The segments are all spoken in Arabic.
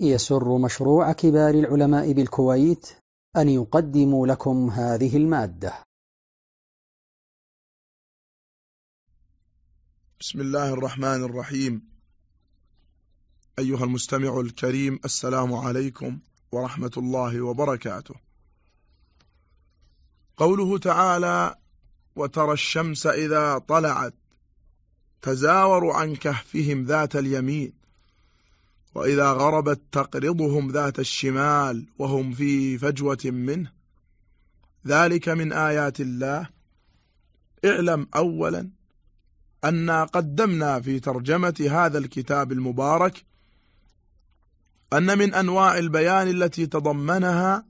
يسر مشروع كبار العلماء بالكويت أن يقدم لكم هذه المادة. بسم الله الرحمن الرحيم. أيها المستمع الكريم السلام عليكم ورحمة الله وبركاته. قوله تعالى وترى الشمس إذا طلعت تزاور عن كهفهم ذات اليمين وإذا غربت تقرضهم ذات الشمال وهم في فجوة منه. ذلك من آيات الله. اعلم أولا أنا قدمنا في ترجمة هذا الكتاب المبارك أن من أنواع البيان التي تضمنها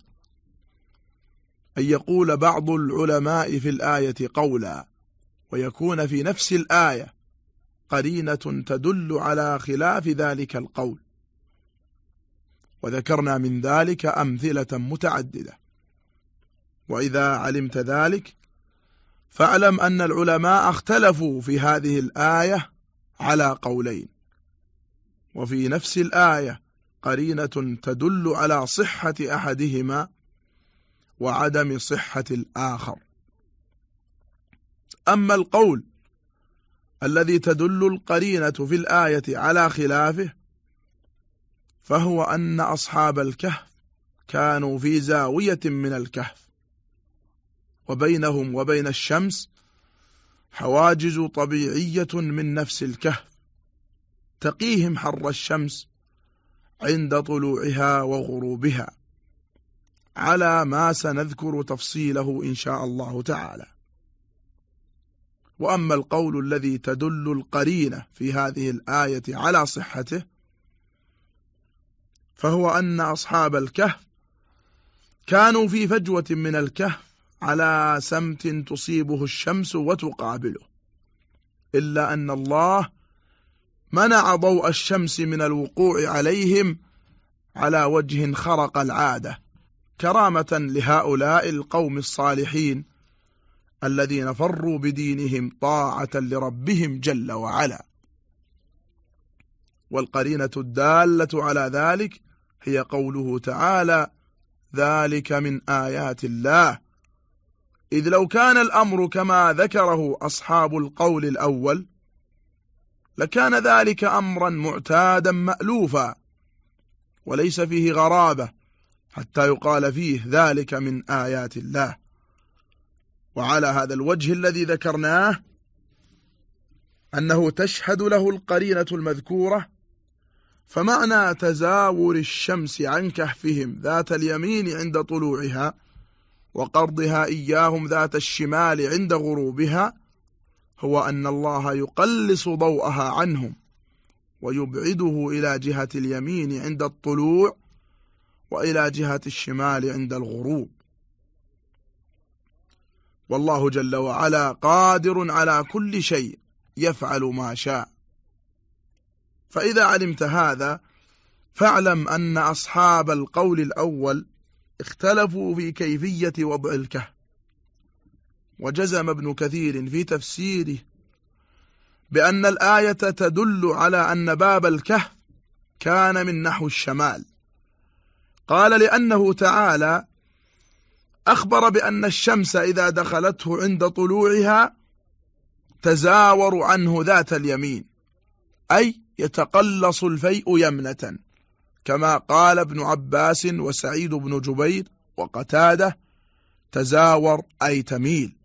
أن يقول بعض العلماء في الآية قولا ويكون في نفس الآية قرينة تدل على خلاف ذلك القول. وذكرنا من ذلك أمثلة متعددة. وإذا علمت ذلك فاعلم أن العلماء اختلفوا في هذه الآية على قولين. وفي نفس الآية قرينة تدل على صحة أحدهما وعدم صحة الآخر. أما القول الذي تدل القرينة في الآية على خلافه فهو أن أصحاب الكهف كانوا في زاوية من الكهف وبينهم وبين الشمس حواجز طبيعية من نفس الكهف تقيهم حر الشمس عند طلوعها وغروبها على ما سنذكر تفصيله إن شاء الله تعالى. وأما القول الذي تدل القرينة في هذه الآية على صحته فهو أن أصحاب الكهف كانوا في فجوة من الكهف على سمت تصيبه الشمس وتقابله. إلا أن الله منع ضوء الشمس من الوقوع عليهم على وجه خرق العادة كرامة لهؤلاء القوم الصالحين الذين فروا بدينهم طاعة لربهم جل وعلا. والقرينة الدالة على ذلك هي قوله تعالى ذلك من آيات الله. إذ لو كان الأمر كما ذكره أصحاب القول الأول لكان ذلك أمرا معتادا مألوفا وليس فيه غرابة حتى يقال فيه ذلك من آيات الله. وعلى هذا الوجه الذي ذكرناه أنه تشهد له القرينة المذكورة فمعنى تزاور الشمس عن كهفهم ذات اليمين عند طلوعها وقرضها إياهم ذات الشمال عند غروبها هو أن الله يقلص ضوءها عنهم ويبعده إلى جهة اليمين عند الطلوع وإلى جهة الشمال عند الغروب. والله جل وعلا قادر على كل شيء يفعل ما شاء. فإذا علمت هذا فاعلم أن أصحاب القول الأول اختلفوا في كيفية وضع الكهف. وجزم ابن كثير في تفسيره بأن الآية تدل على أن باب الكهف كان من نحو الشمال. قال لأنه تعالى أخبر بأن الشمس إذا دخلته عند طلوعها تزاور عنه ذات اليمين. أي يتقلص الفيء يمنة كما قال ابن عباس وسعيد بن جبير وقتادة تزاور أي تميل.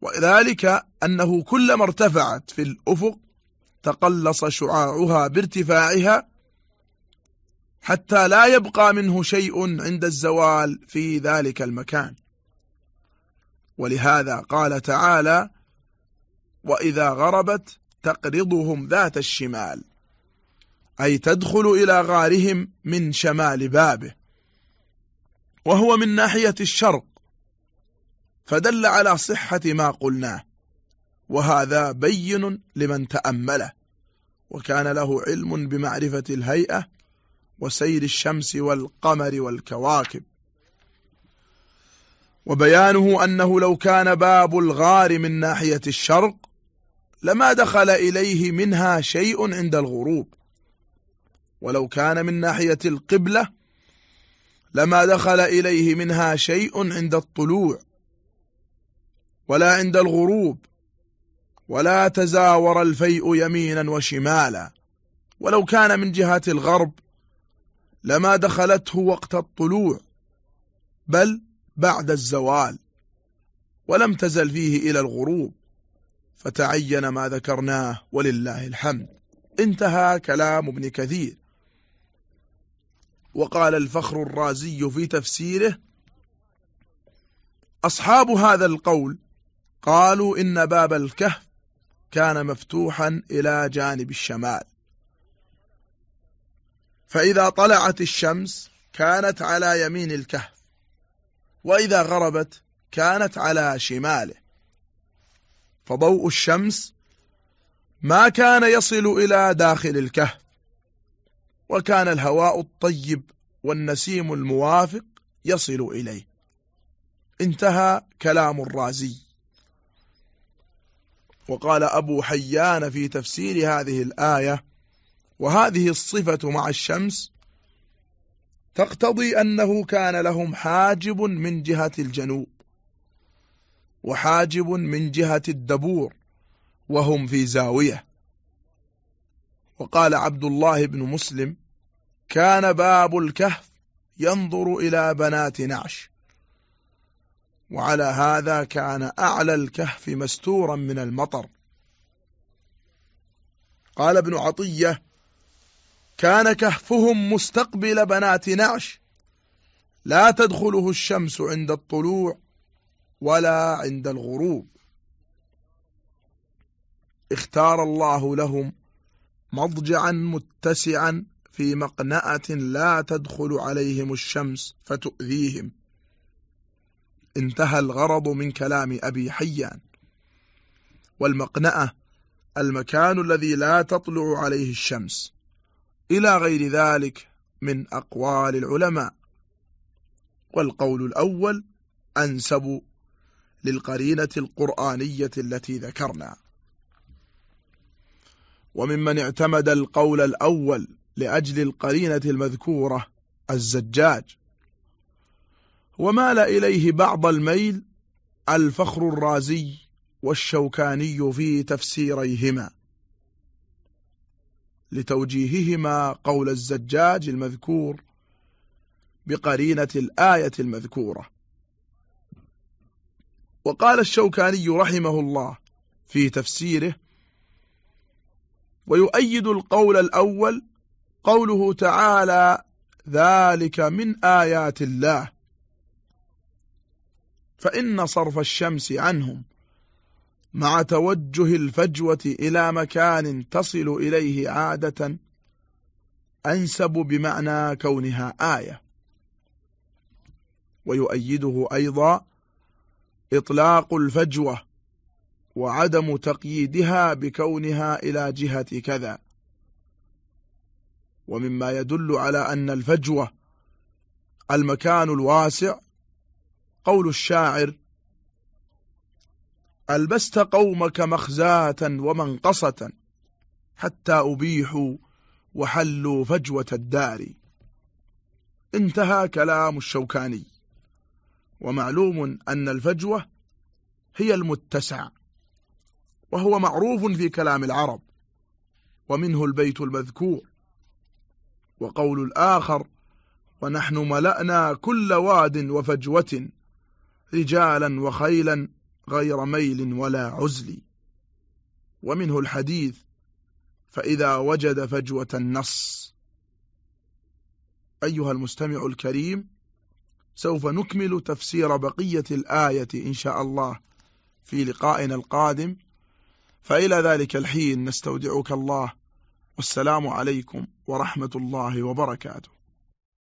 وذلك أنه كلما ارتفعت في الأفق تقلص شعاعها بارتفاعها حتى لا يبقى منه شيء عند الزوال في ذلك المكان. ولهذا قال تعالى وإذا غربت تقرضهم ذات الشمال أي تدخل إلى غارهم من شمال بابه وهو من ناحية الشرق فدل على صحة ما قلناه وهذا بين لمن تأمله وكان له علم بمعرفة الهيئة وسير الشمس والقمر والكواكب. وبيانه أنه لو كان باب الغار من ناحية الشرق لما دخل إليه منها شيء عند الغروب. ولو كان من ناحية القبلة لما دخل إليه منها شيء عند الطلوع ولا عند الغروب ولا تزاور الفيء يمينا وشمالا. ولو كان من جهة الغرب لما دخلته وقت الطلوع بل بعد الزوال ولم تزل فيه إلى الغروب. فتعين ما ذكرناه ولله الحمد. انتهى كلام ابن كثير. وقال الفخر الرازي في تفسيره أصحاب هذا القول قالوا إن باب الكهف كان مفتوحا إلى جانب الشمال. فإذا طلعت الشمس كانت على يمين الكهف وإذا غربت كانت على شماله. فضوء الشمس ما كان يصل إلى داخل الكهف وكان الهواء الطيب والنسيم الموافق يصل إليه. انتهى كلام الرازي. وقال أبو حيان في تفسير هذه الآية وهذه الصفة مع الشمس تقتضي أنه كان لهم حاجب من جهة الجنوب. وحاجب من جهة الدبور وهم في زاوية. وقال عبد الله بن مسلم كان باب الكهف ينظر إلى بنات نعش. وعلى هذا كان أعلى الكهف مستورا من المطر. قال ابن عطية كان كهفهم مستقبل بنات نعش. لا تدخله الشمس عند الطلوع. ولا عند الغروب. اختار الله لهم مضجعا متسعا في مقنأة لا تدخل عليهم الشمس فتؤذيهم. انتهى الغرض من كلام أبي حيان. والمقنأة المكان الذي لا تطلع عليه الشمس. إلى غير ذلك من أقوال العلماء. والقول الأول أنسب للقرينة القرآنية التي ذكرنا. وممن اعتمد القول الأول لأجل القرينة المذكورة الزجاج. ومال إليه بعض الميل الفخر الرازي والشوكاني في تفسيريهما. لتوجيههما قول الزجاج المذكور بقرينة الآية المذكورة. وقال الشوكاني رحمه الله في تفسيره ويؤيد القول الأول قوله تعالى ذلك من آيات الله فإن صرف الشمس عنهم مع توجه الفجوة إلى مكان تصل إليه عادة أنسب بمعنى كونها آية. ويؤيده أيضا إطلاق الفجوة وعدم تقييدها بكونها إلى جهة كذا. ومما يدل على أن الفجوة المكان الواسع قول الشاعر ألبست قومك مخزاة ومنقصة حتى أبيحوا وحلوا فجوة الدار. انتهى كلام الشوكاني. ومعلوم أن الفجوة هي المتسع وهو معروف في كلام العرب ومنه البيت المذكور وقول الآخر ونحن ملأنا كل واد وفجوة رجالا وخيلا غير ميل ولا عزل. ومنه الحديث فإذا وجد فجوة النص. أيها المستمع الكريم سوف نكمل تفسير بقية الآية إن شاء الله في لقائنا القادم. فإلى ذلك الحين نستودعك الله. والسلام عليكم ورحمة الله وبركاته.